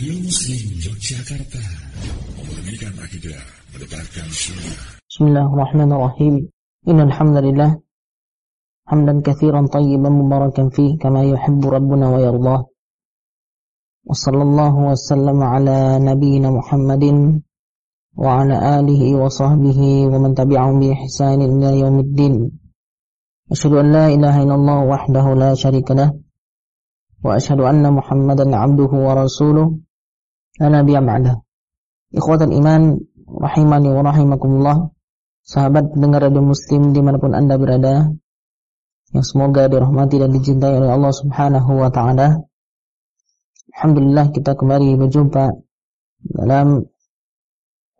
Radio Muslim Yogyakarta Memurnikan akidah Mendebarkan sunnah. Bismillahirrahmanirrahim. Innalhamdulillah حمدا كثيرا طيبا مباركا فيه كما يحب ربنا ويرضاه وصلى الله وسلم على نبينا محمد وعلى آله وصحبه ومن تبعهم بإحسان إلى يوم الدين أشهد أن لا إله إلا الله وحده لا شريك له وأشهد أن محمدا عبده ورسوله Dan Nabi yang ada. Ikhwatan iman rahimani wa rahimakumullah. Sahabat pendengar radio Muslim di mana pun Anda berada, yang semoga dirahmati dan dicintai oleh Allah Subhanahu wa taala. Alhamdulillah kita kembali berjumpa dalam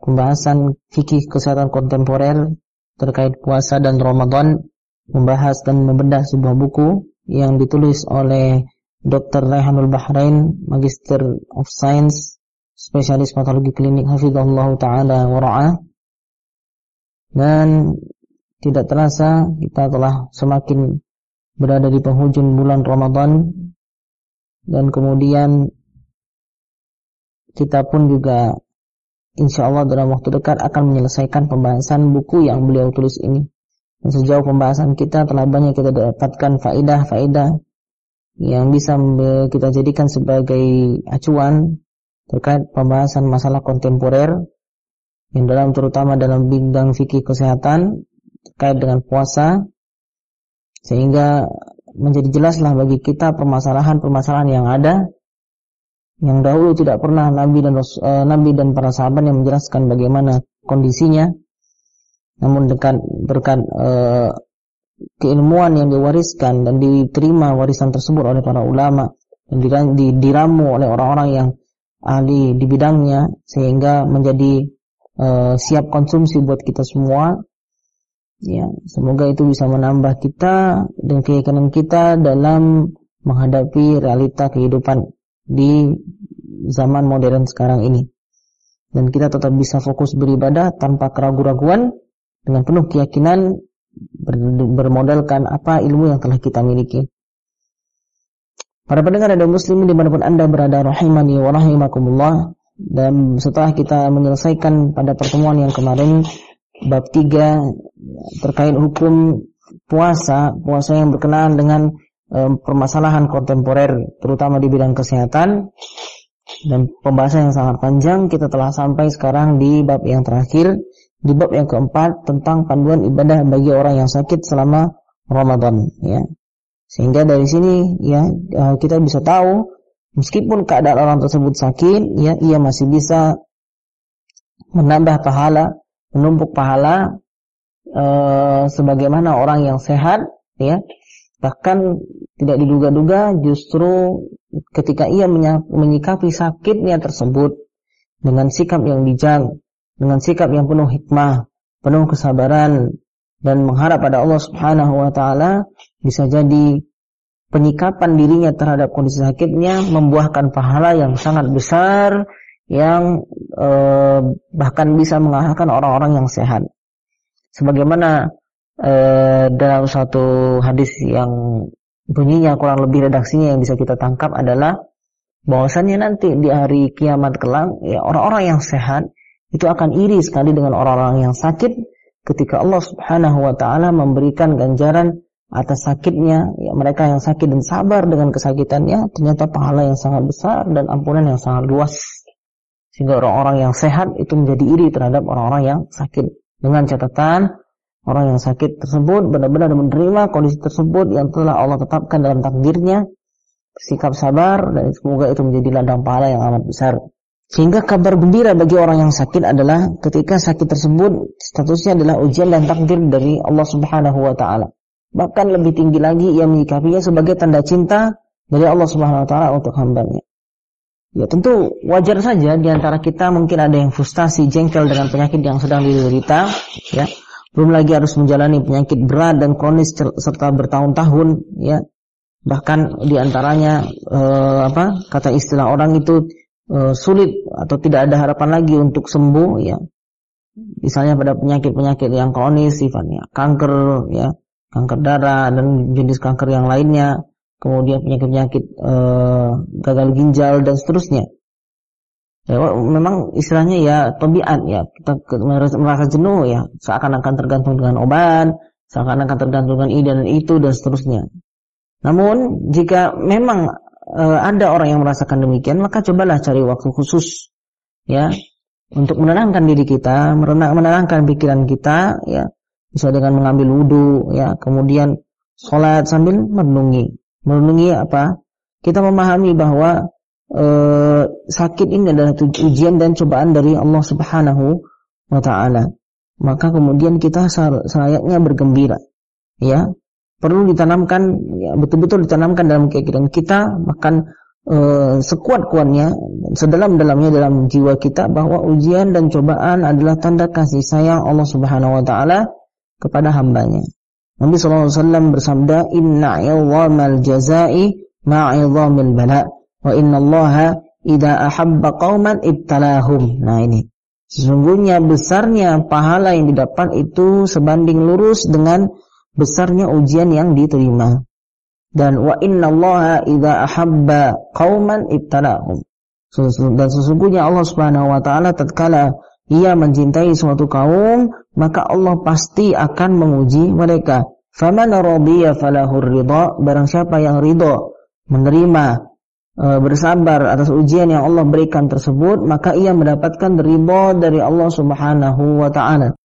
pembahasan fikih kesehatan kontemporer terkait puasa dan Ramadan, membahas dan membedah sebuah buku yang ditulis oleh Dr. Rehanul Bahrain, Magister of Science spesialis patologi klinik Hafizahullah Ta'ala wara'ah. Dan tidak terasa kita telah semakin berada di penghujung bulan Ramadan dan kemudian kita pun juga insya Allah dalam waktu dekat akan menyelesaikan pembahasan buku yang beliau tulis ini. Dan sejauh pembahasan kita telah banyak kita dapatkan faidah-faidah yang bisa kita jadikan sebagai acuan terkait pembahasan masalah kontemporer yang dalam terutama dalam bidang fikih kesehatan terkait dengan puasa sehingga menjadi jelaslah bagi kita permasalahan-permasalahan yang ada yang dahulu tidak pernah Nabi dan uh, Nabi dan para sahabat yang menjelaskan bagaimana kondisinya. Namun dekat berkat uh, keilmuan yang diwariskan dan diterima warisan tersebut oleh para ulama dan diramu oleh orang-orang yang ahli di bidangnya sehingga menjadi uh, siap konsumsi buat kita semua. Ya, semoga itu bisa menambah kita dan keyakinan kita dalam menghadapi realita kehidupan di zaman modern sekarang ini. Dan kita tetap bisa fokus beribadah tanpa keraguan-raguan dengan penuh keyakinan bermodalkan apa ilmu yang telah kita miliki. Para pendengar dan muslimin di mana pun anda berada rahimani wa rahimakumullah dan setelah kita menyelesaikan pada pertemuan yang kemarin bab 3 terkait hukum puasa, puasa yang berkenaan dengan um, permasalahan kontemporer terutama di bidang kesehatan dan pembahasan yang sangat panjang kita telah sampai sekarang di bab yang terakhir di bab yang keempat tentang panduan ibadah bagi orang yang sakit selama Ramadan ya. Sehingga dari sini ya eh, kita bisa tahu meskipun keadaan orang tersebut sakit ya ia masih bisa menambah pahala, menumpuk pahala e, sebagaimana orang yang sehat ya. Bahkan tidak diduga-duga justru ketika ia menyikapi sakitnya tersebut dengan sikap yang bijak dengan sikap yang penuh hikmah, penuh kesabaran dan mengharap pada Allah Subhanahu wa taala bisa jadi penyikapan dirinya terhadap kondisi sakitnya membuahkan pahala yang sangat besar yang eh, bahkan bisa mengalahkan orang-orang yang sehat. Sebagaimana eh, dalam satu hadis yang bunyinya kurang lebih redaksinya yang bisa kita tangkap adalah bahwasannya nanti di hari kiamat kelak ya orang-orang yang sehat itu akan iri sekali dengan orang-orang yang sakit ketika Allah Subhanahu wa taala memberikan ganjaran atas sakitnya ya mereka yang sakit dan sabar dengan kesakitannya ternyata pahala yang sangat besar dan ampunan yang sangat luas. Sehingga orang-orang yang sehat itu menjadi iri terhadap orang-orang yang sakit. Dengan catatan orang yang sakit tersebut benar-benar menerima kondisi tersebut yang telah Allah tetapkan dalam takdirnya. Sikap sabar dan semoga itu menjadi ladang pahala yang amat besar. Sehingga kabar gembira bagi orang yang sakit adalah ketika sakit tersebut statusnya adalah ujian dan takdir dari Allah Subhanahu wa taala. Bahkan lebih tinggi lagi ia menyikapinya sebagai tanda cinta dari Allah Subhanahu wa taala untuk hambanya. Ya tentu wajar saja di antara kita mungkin ada yang frustasi, jengkel dengan penyakit yang sedang diderita, ya. Belum lagi harus menjalani penyakit berat dan kronis serta bertahun-tahun, ya. Bahkan di antaranya eh, apa? Kata istilah orang itu uh, sulit atau tidak ada harapan lagi untuk sembuh ya misalnya pada penyakit-penyakit yang kronis sifatnya kanker ya kanker darah dan jenis kanker yang lainnya kemudian penyakit-penyakit uh, gagal ginjal dan seterusnya. Ya, memang istilahnya ya tabiat ya. Kita merasa jenuh ya. Seakan-akan tergantung dengan obat, seakan-akan tergantung dengan ini dan itu dan seterusnya. Namun jika memang e, ada orang yang merasakan demikian, maka cobalah cari waktu khusus ya untuk menenangkan diri kita, menenangkan pikiran kita ya bisa dengan mengambil wudhu ya kemudian sholat sambil merenungi merenungi apa kita memahami bahwa e, sakit ini adalah ujian dan cobaan dari Allah Subhanahu wa taala. Maka kemudian kita selayaknya bergembira. Ya. Perlu ditanamkan ya betul-betul ditanamkan dalam kehidupan kita bahkan e, sekuat-kuatnya sedalam-dalamnya dalam jiwa kita bahwa ujian dan cobaan adalah tanda kasih sayang Allah Subhanahu wa taala kepada hambanya. Nabi wasallam bersabda, "Inna 'idhamal jazaa'i ma'idhamil bala'." Wa inna allaha idha ahabba qauman ibtalahum. Nah ini. Sesungguhnya besarnya pahala yang didapat itu sebanding lurus dengan besarnya ujian yang diterima. Dan wa inna allaha idha ahabba qauman ibtalahum. Dan sesungguhnya Allah Subhanahu wa taala tatkala ia mencintai suatu kaum, maka Allah pasti akan menguji mereka. Faman radiya falahur ridha, barang siapa yang ridha menerima E, bersabar atas ujian yang Allah berikan tersebut, maka ia mendapatkan ridha dari Allah Subhanahu wa taala.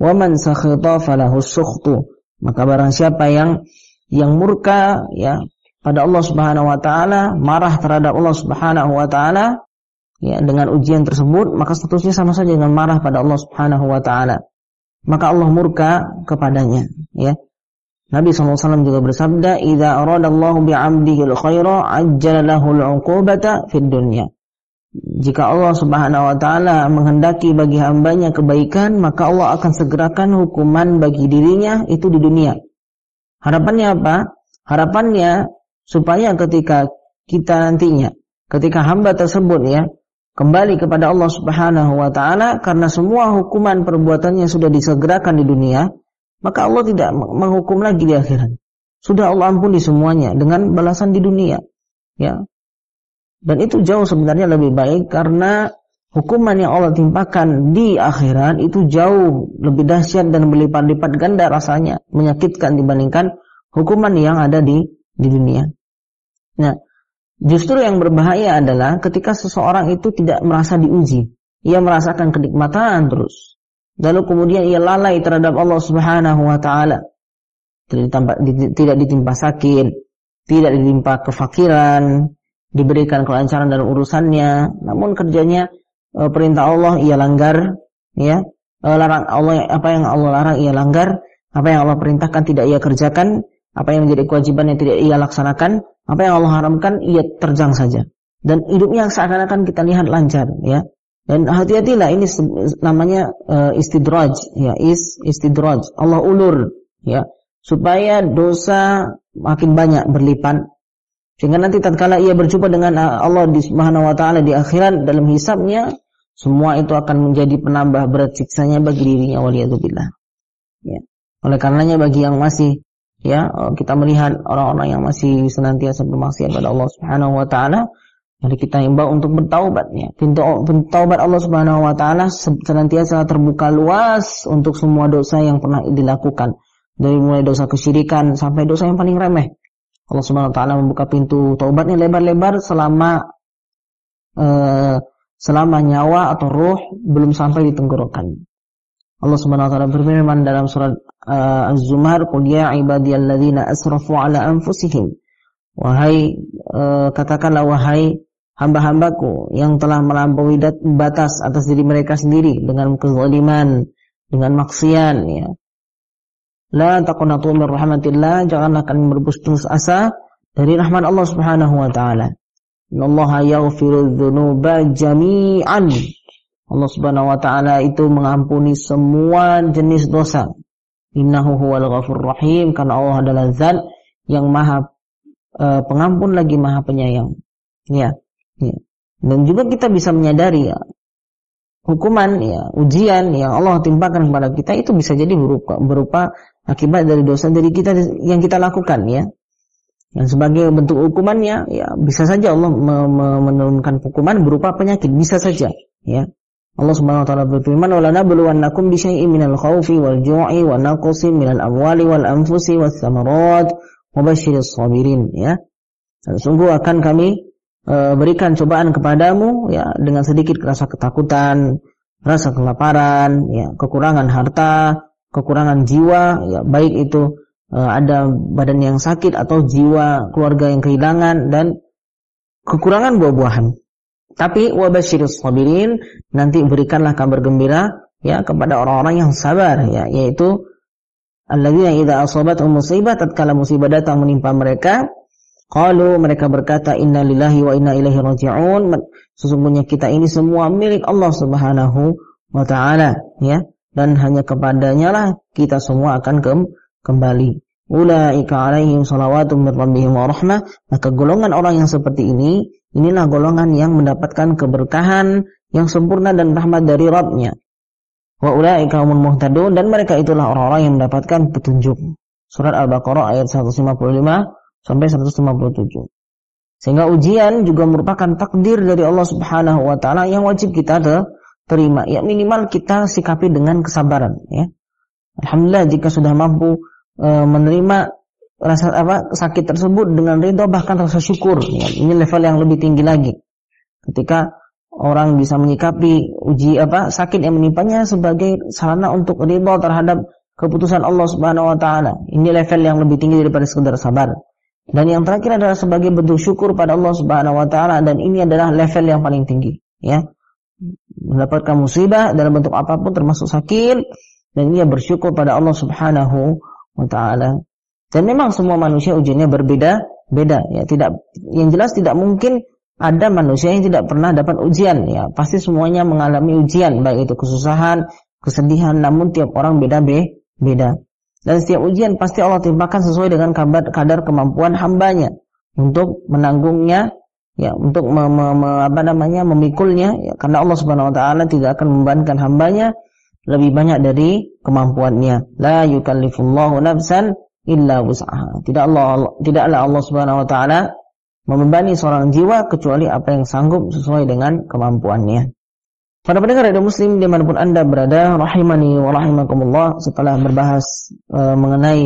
Wa man sakhita falahu sukhtu. Maka barang siapa yang yang murka ya pada Allah Subhanahu wa taala, marah terhadap Allah Subhanahu wa taala ya dengan ujian tersebut, maka statusnya sama saja dengan marah pada Allah Subhanahu wa taala. Maka Allah murka kepadanya, ya. Nabi SAW juga bersabda, "Idza aradallahu bi'abdihi al-'uqubata fid dunya." Jika Allah Subhanahu wa taala menghendaki bagi hambanya kebaikan, maka Allah akan segerakan hukuman bagi dirinya itu di dunia. Harapannya apa? Harapannya supaya ketika kita nantinya, ketika hamba tersebut ya, kembali kepada Allah Subhanahu wa taala karena semua hukuman perbuatannya sudah disegerakan di dunia, maka Allah tidak menghukum lagi di akhirat. Sudah Allah ampuni semuanya dengan balasan di dunia. Ya. Dan itu jauh sebenarnya lebih baik karena hukuman yang Allah timpakan di akhirat itu jauh lebih dahsyat dan berlipat-lipat ganda rasanya, menyakitkan dibandingkan hukuman yang ada di di dunia. Nah, justru yang berbahaya adalah ketika seseorang itu tidak merasa diuji, ia merasakan kenikmatan terus lalu kemudian ia lalai terhadap Allah Subhanahu wa taala. Tidak ditimpa sakit, tidak ditimpa kefakiran, diberikan kelancaran dalam urusannya, namun kerjanya e, perintah Allah ia langgar, ya. E, larang Allah apa yang Allah larang ia langgar, apa yang Allah perintahkan tidak ia kerjakan, apa yang menjadi kewajiban yang tidak ia laksanakan, apa yang Allah haramkan ia terjang saja. Dan hidupnya seakan-akan kita lihat lancar, ya. Dan hati-hatilah ini namanya uh, istidraj ya is istidraj. Allah ulur ya supaya dosa makin banyak berlipat. Sehingga nanti tatkala ia berjumpa dengan eh, Allah di Subhanahu wa taala di akhirat dalam hisabnya semua itu akan menjadi penambah berat siksanya bagi dirinya waliyadzubillah. Ya. Oleh karenanya bagi yang masih ya kita melihat orang-orang yang masih senantiasa bermaksiat pada Allah Subhanahu wa taala Mari kita imbau untuk bertaubat ya. Pintu, pintu taubat Allah Subhanahu wa taala senantiasa terbuka luas untuk semua dosa yang pernah dilakukan. Dari mulai dosa kesyirikan sampai dosa yang paling remeh. Allah Subhanahu wa taala membuka pintu taubatnya lebar-lebar selama uh, selama nyawa atau roh belum sampai di tenggorokan. Allah Subhanahu wa taala berfirman dalam surat uh, Az-Zumar, "Qul ya ibadiyalladzina asrafu ala anfusihim" Wahai uh, katakanlah wahai hamba-hambaku yang telah melampaui batas atas diri mereka sendiri dengan kezaliman, dengan maksiat ya. La taqnatu min rahmatillah, janganlah kalian berputus asa dari rahmat Allah Subhanahu wa taala. Innallaha yaghfiru dzunuba jami'an. Allah Subhanahu wa taala itu mengampuni semua jenis dosa. Innahu huwal ghafurur rahim karena Allah adalah zat yang maha uh, pengampun lagi maha penyayang. Ya. Ya. Dan juga kita bisa menyadari ya, hukuman ya, ujian yang Allah timpakan kepada kita itu bisa jadi berupa, berupa akibat dari dosa dari kita yang kita lakukan ya. yang sebagai bentuk hukumannya ya bisa saja Allah menurunkan hukuman berupa penyakit bisa saja ya Allah Subhanahu wa taala berfirman wala nabluwannakum bi syai'in minal khaufi wal ju'i wa naqsin minal amwali wal anfusi was samarat wa basyiris sabirin ya dan sungguh akan kami e, berikan cobaan kepadamu ya dengan sedikit rasa ketakutan rasa kelaparan ya kekurangan harta kekurangan jiwa ya baik itu uh, ada badan yang sakit atau jiwa keluarga yang kehilangan dan kekurangan buah-buahan. Tapi wabasyirus sabirin nanti berikanlah kabar gembira ya kepada orang-orang yang sabar ya yaitu alladzina idza asabatuhum musibah tatkala musibah datang menimpa mereka qalu mereka berkata inna lillahi wa inna ilaihi raji'un sesungguhnya kita ini semua milik Allah Subhanahu wa taala ya dan hanya kepadanya lah kita semua akan kembali. Ulaika alaihim salawatun min rabbihim wa rahmah. Maka golongan orang yang seperti ini, inilah golongan yang mendapatkan keberkahan yang sempurna dan rahmat dari Rabbnya. Wa ulaika humul muhtadun dan mereka itulah orang-orang yang mendapatkan petunjuk. Surat Al-Baqarah ayat 155 sampai 157. Sehingga ujian juga merupakan takdir dari Allah Subhanahu wa taala yang wajib kita terima. Ya minimal kita sikapi dengan kesabaran ya. Alhamdulillah jika sudah mampu e, menerima rasa apa sakit tersebut dengan ridho bahkan rasa syukur. Ya, ini level yang lebih tinggi lagi. Ketika orang bisa menyikapi uji apa sakit yang menimpanya sebagai sarana untuk ridho terhadap keputusan Allah Subhanahu wa taala. Ini level yang lebih tinggi daripada sekedar sabar. Dan yang terakhir adalah sebagai bentuk syukur pada Allah Subhanahu wa taala dan ini adalah level yang paling tinggi, ya. Mendapatkan musibah dalam bentuk apa pun termasuk sakit dan ia bersyukur pada Allah Subhanahu wa taala. Dan memang semua manusia ujiannya berbeda-beda ya. Tidak yang jelas tidak mungkin ada manusia yang tidak pernah dapat ujian ya. Pasti semuanya mengalami ujian baik itu kesusahan, kesedihan namun tiap orang beda-beda. Dan setiap ujian pasti Allah timpakan sesuai dengan kadar, kadar kemampuan hambanya untuk menanggungnya ya untuk me, me, me, apa namanya memikulnya ya, karena Allah Subhanahu wa taala tidak akan membebankan hambanya lebih banyak dari kemampuannya. La yukallifullahu nafsan illa wus'aha. Tidak Allah tidaklah Allah Subhanahu wa taala membebani seorang jiwa kecuali apa yang sanggup sesuai dengan kemampuannya. Para pendengar radio muslim di mana pun anda berada, rahimani wa rahimakumullah setelah berbahas e, mengenai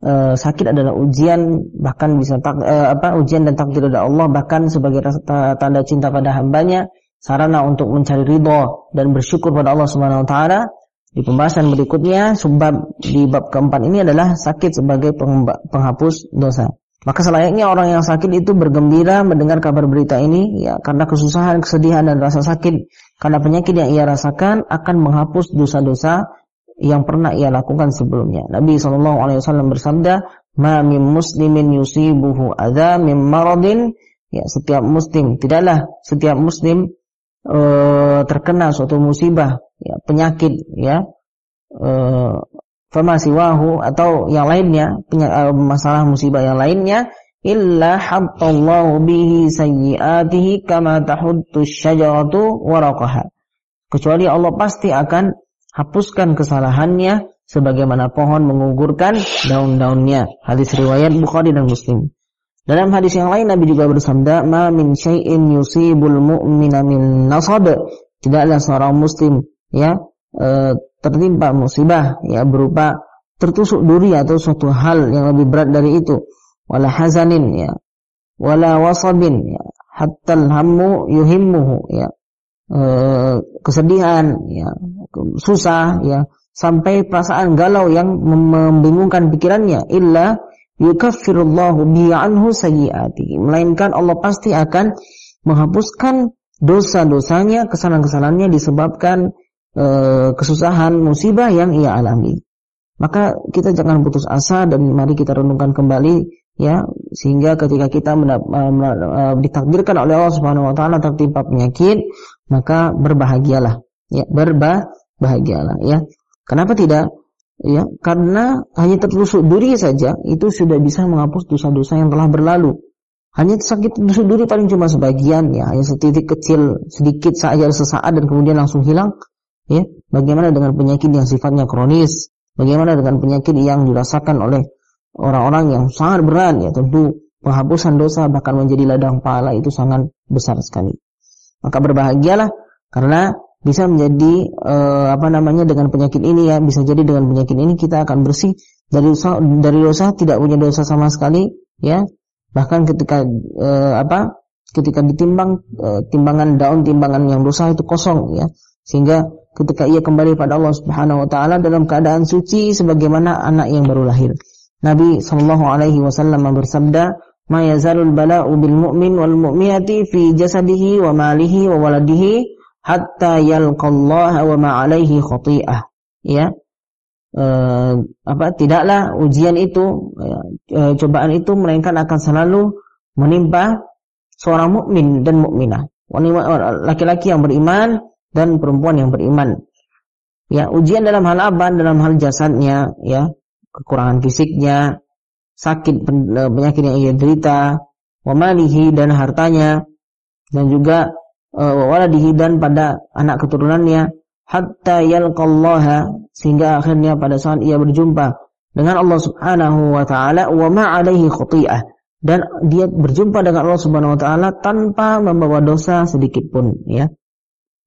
e, sakit adalah ujian bahkan bisa tak, e, apa ujian dan takdir dari Allah bahkan sebagai tanda cinta pada hambanya sarana untuk mencari ridho dan bersyukur pada Allah Subhanahu wa taala di pembahasan berikutnya, sebab di bab keempat ini adalah sakit sebagai penghapus dosa. Maka selayaknya orang yang sakit itu bergembira mendengar kabar berita ini ya karena kesusahan, kesedihan dan rasa sakit karena penyakit yang ia rasakan akan menghapus dosa-dosa yang pernah ia lakukan sebelumnya. Nabi SAW bersabda, "Ma min muslimin yusibuhu adza min maradin" Ya, setiap muslim, tidaklah setiap muslim e, terkena suatu musibah, ya, penyakit, ya, e, famasiwahu atau yang lainnya, penyakit, masalah musibah yang lainnya, illa habtallahu bihi sayyiatihi kama tahuttu syajaratu waraqaha. Kecuali Allah pasti akan hapuskan kesalahannya sebagaimana pohon mengugurkan daun-daunnya. Hadis riwayat Bukhari dan Muslim. Dalam hadis yang lain Nabi juga bersabda, "Ma min syai'in yusibul mu'mina min nasab." Tidaklah seorang muslim ya e, tertimpa musibah ya berupa tertusuk duri atau suatu hal yang lebih berat dari itu. Wala hazanin ya. Wala wasabin ya. Hatta hammu yuhimmuhu ya. E, kesedihan ya, susah ya, sampai perasaan galau yang membingungkan pikirannya illa yukaffirullahu bi anhu sayyiati melainkan Allah pasti akan menghapuskan dosa-dosanya kesalahan-kesalahannya disebabkan e, kesusahan musibah yang ia alami. Maka kita jangan putus asa dan mari kita renungkan kembali ya sehingga ketika kita menap, e, ditakdirkan oleh Allah Subhanahu wa taala tertimpa penyakit maka berbahagialah ya berbahagialah ya. Kenapa tidak ya karena hanya tertusuk duri saja itu sudah bisa menghapus dosa-dosa yang telah berlalu. Hanya sakit tusuk duri paling cuma sebagian ya. Hanya setitik kecil sedikit saja sesaat dan kemudian langsung hilang ya. Bagaimana dengan penyakit yang sifatnya kronis? Bagaimana dengan penyakit yang dirasakan oleh orang-orang yang sangat berat ya? Tentu penghapusan dosa bahkan menjadi ladang pahala itu sangat besar sekali. Maka berbahagialah karena bisa menjadi uh, apa namanya dengan penyakit ini ya bisa jadi dengan penyakit ini kita akan bersih. Dari dosa dari dosa tidak punya dosa sama sekali ya. Bahkan ketika uh, apa ketika ditimbang uh, timbangan daun timbangan yang dosa itu kosong ya. Sehingga ketika ia kembali pada Allah Subhanahu wa taala dalam keadaan suci sebagaimana anak yang baru lahir. Nabi sallallahu alaihi wasallam bersabda ma yazalul bala'u bil mu'min wal mu'minati fi jasadihi wa malihi wa waladihi hatta yalqallaha wa ma alaihi khati'ah. Ya. E, apa tidaklah ujian itu e, cobaan itu melainkan akan selalu menimpa seorang mukmin dan mukminah. Laki-laki yang beriman dan perempuan yang beriman. Ya ujian dalam hal apa dalam hal jasadnya ya. Kekurangan fisiknya sakit penyakit yang ia derita wamalihi dan hartanya dan juga waladihi dan pada anak keturunannya hatta yalqallaha sehingga akhirnya pada saat ia berjumpa dengan Allah Subhanahu wa taala wa ma alaihi dan dia berjumpa dengan Allah Subhanahu wa taala tanpa membawa dosa sedikit pun ya.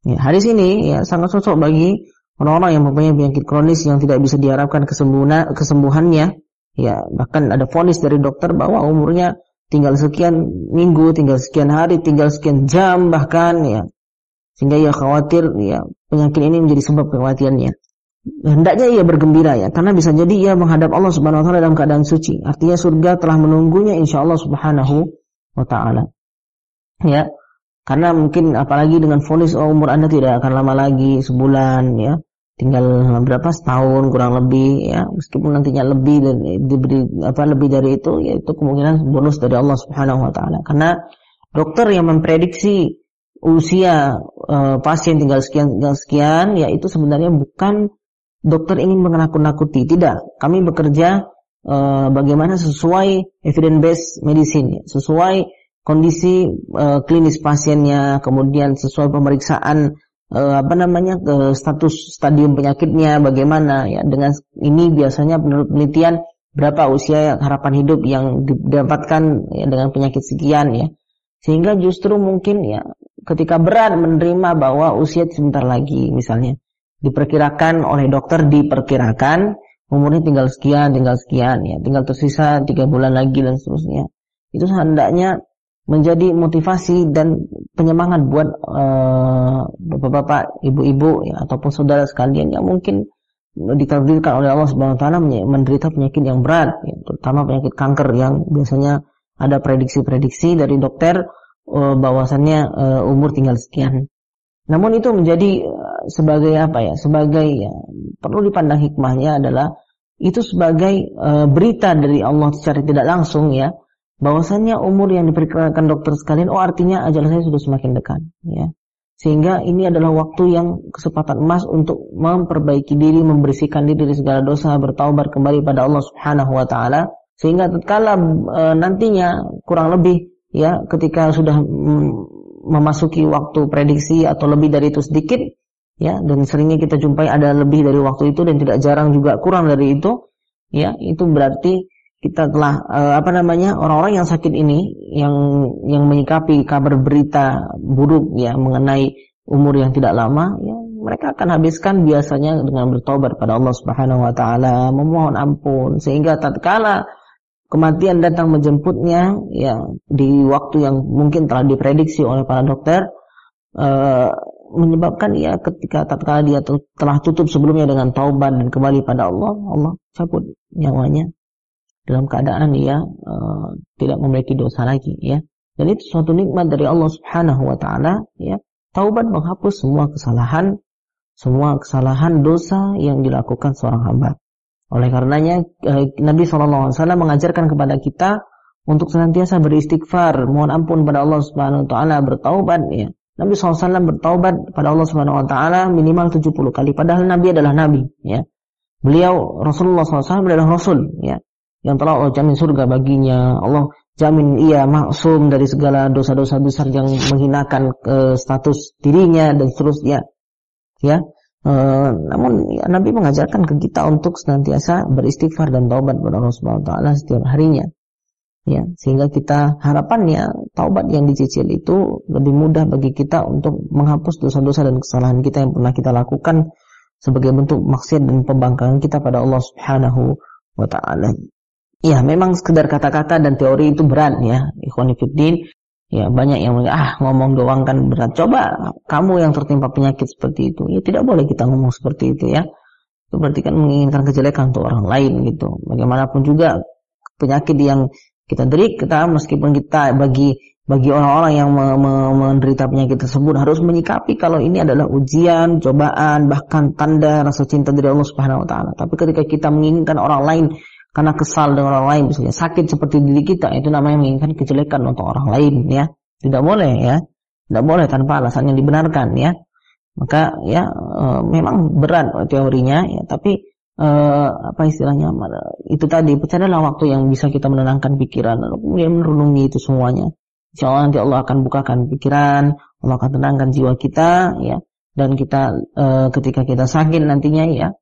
ya hadis ini ya sangat cocok bagi orang-orang yang mempunyai penyakit kronis yang tidak bisa diharapkan kesembuhan kesembuhannya ya bahkan ada vonis dari dokter bahwa umurnya tinggal sekian minggu, tinggal sekian hari, tinggal sekian jam bahkan ya. Sehingga ia khawatir ya penyakit ini menjadi sebab kekhawatirannya. Hendaknya ia bergembira ya karena bisa jadi ia menghadap Allah Subhanahu wa taala dalam keadaan suci. Artinya surga telah menunggunya insya Allah Subhanahu wa taala. Ya. Karena mungkin apalagi dengan vonis oh, umur Anda tidak akan lama lagi sebulan ya tinggal berapa setahun kurang lebih ya. Meskipun nantinya lebih dan diberi apa lebih dari itu ya itu kemungkinan bonus dari Allah Subhanahu wa taala. Karena dokter yang memprediksi usia uh, pasien tinggal sekian tinggal sekian ya itu sebenarnya bukan dokter ingin menakut-nakuti. Tidak. Kami bekerja uh, bagaimana sesuai evidence based medicine ya. sesuai kondisi uh, klinis pasiennya kemudian sesuai pemeriksaan uh, apa namanya ke status stadium penyakitnya bagaimana ya. Dengan ini biasanya menurut penelitian berapa usia harapan hidup yang didapatkan ya, dengan penyakit sekian ya. Sehingga justru mungkin ya ketika berat menerima bahwa usia sebentar lagi misalnya diperkirakan oleh dokter diperkirakan umurnya tinggal sekian tinggal sekian ya. Tinggal tersisa tiga bulan lagi dan seterusnya. Itu hendaknya menjadi motivasi dan penyemangat buat uh, bapak-bapak, ibu-ibu ya, ataupun saudara sekalian yang mungkin ditakdirkan oleh Allah Subhanahu wa taala menderita penyakit yang berat, ya, terutama penyakit kanker yang biasanya ada prediksi-prediksi dari dokter uh, bahwasannya uh, umur tinggal sekian. Namun itu menjadi sebagai apa ya? Sebagai ya, perlu dipandang hikmahnya adalah itu sebagai uh, berita dari Allah secara tidak langsung ya bahwasannya umur yang diperkirakan dokter sekalian oh artinya ajal saya sudah semakin dekat ya. Sehingga ini adalah waktu yang kesempatan emas untuk memperbaiki diri membersihkan diri dari segala dosa bertaubat kembali pada Allah Subhanahu wa taala. Sehingga tatkala e, nantinya kurang lebih ya ketika sudah mm, memasuki waktu prediksi atau lebih dari itu sedikit ya dan seringnya kita jumpai ada lebih dari waktu itu dan tidak jarang juga kurang dari itu ya itu berarti kita telah uh, apa namanya orang-orang yang sakit ini yang yang menyikapi kabar berita buruk ya mengenai umur yang tidak lama ya mereka akan habiskan biasanya dengan bertobat pada Allah Subhanahu wa taala memohon ampun sehingga tatkala kematian datang menjemputnya ya di waktu yang mungkin telah diprediksi oleh para dokter uh, menyebabkan ya ketika tatkala dia telah tutup sebelumnya dengan taubat dan kembali pada Allah Allah cabut nyawanya dalam keadaan dia uh, tidak memiliki dosa lagi ya. Dan itu suatu nikmat dari Allah Subhanahu wa taala ya. Taubat menghapus semua kesalahan, semua kesalahan dosa yang dilakukan seorang hamba. Oleh karenanya eh, Nabi SAW mengajarkan kepada kita untuk senantiasa beristighfar, mohon ampun pada Allah Subhanahu wa taala, bertaubat ya. Nabi SAW bertaubat pada Allah Subhanahu wa taala minimal 70 kali padahal Nabi adalah nabi ya. Beliau Rasulullah SAW adalah rasul ya yang telah Allah jamin surga baginya. Allah jamin ia maksum dari segala dosa-dosa besar yang menghinakan ke status dirinya dan seterusnya. Ya. E, namun ya, Nabi mengajarkan ke kita untuk senantiasa beristighfar dan taubat kepada Allah Subhanahu wa taala setiap harinya. ya sehingga kita harapannya taubat yang dicicil itu lebih mudah bagi kita untuk menghapus dosa-dosa dan kesalahan kita yang pernah kita lakukan sebagai bentuk maksiat dan pembangkangan kita pada Allah Subhanahu wa taala. Ya, memang sekedar kata-kata dan teori itu berat ya, ikhwan fillah. Ya, banyak yang ah ngomong doang kan berat. Coba kamu yang tertimpa penyakit seperti itu. Ya tidak boleh kita ngomong seperti itu ya. Itu berarti kan menginginkan kejelekan untuk orang lain gitu. Bagaimanapun juga penyakit yang kita derita meskipun kita bagi bagi orang-orang yang me, me, menderita penyakit tersebut harus menyikapi kalau ini adalah ujian, cobaan, bahkan tanda rasa cinta dari Allah Subhanahu wa taala. Tapi ketika kita menginginkan orang lain karena kesal dengan orang lain misalnya sakit seperti diri kita itu namanya menginginkan kejelekan untuk orang lain ya. Tidak boleh ya. Tidak boleh tanpa alasan yang dibenarkan ya. Maka ya e, memang berat teorinya ya, tapi uh, apa istilahnya itu tadi percayalah waktu yang bisa kita menenangkan pikiran lalu kemudian merenungi itu semuanya Insya Allah nanti Allah akan bukakan pikiran Allah akan tenangkan jiwa kita ya dan kita uh, ketika kita sakit nantinya ya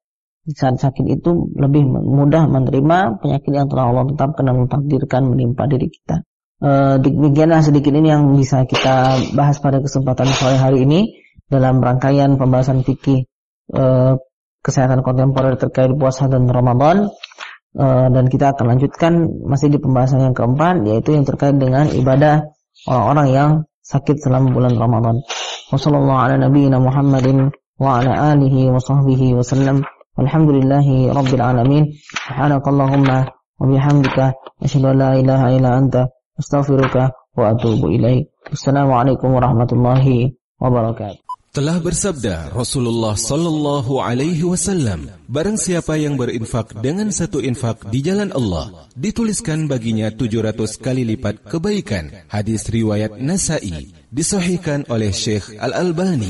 saat sakit itu lebih mudah menerima penyakit yang telah Allah tetapkan dan mentakdirkan menimpa diri kita. Uh, demikianlah sedikit ini yang bisa kita bahas pada kesempatan sore hari ini dalam rangkaian pembahasan fikih uh, kesehatan kontemporer terkait puasa dan Ramadan uh, dan kita akan lanjutkan masih di pembahasan yang keempat yaitu yang terkait dengan ibadah orang-orang yang sakit selama bulan Ramadan. Wassalamualaikum warahmatullahi wabarakatuh. Alhamdulillahi rabbil alamin. Subhanakallahumma wa bihamdika la ilaha illa anta astaghfiruka wa atubu ilaik. Wassalamualaikum warahmatullahi wabarakatuh. Telah bersabda Rasulullah sallallahu alaihi wasallam, barang siapa yang berinfak dengan satu infak di jalan Allah, dituliskan baginya 700 kali lipat kebaikan. Hadis riwayat Nasa'i, disahihkan oleh Syekh Al-Albani.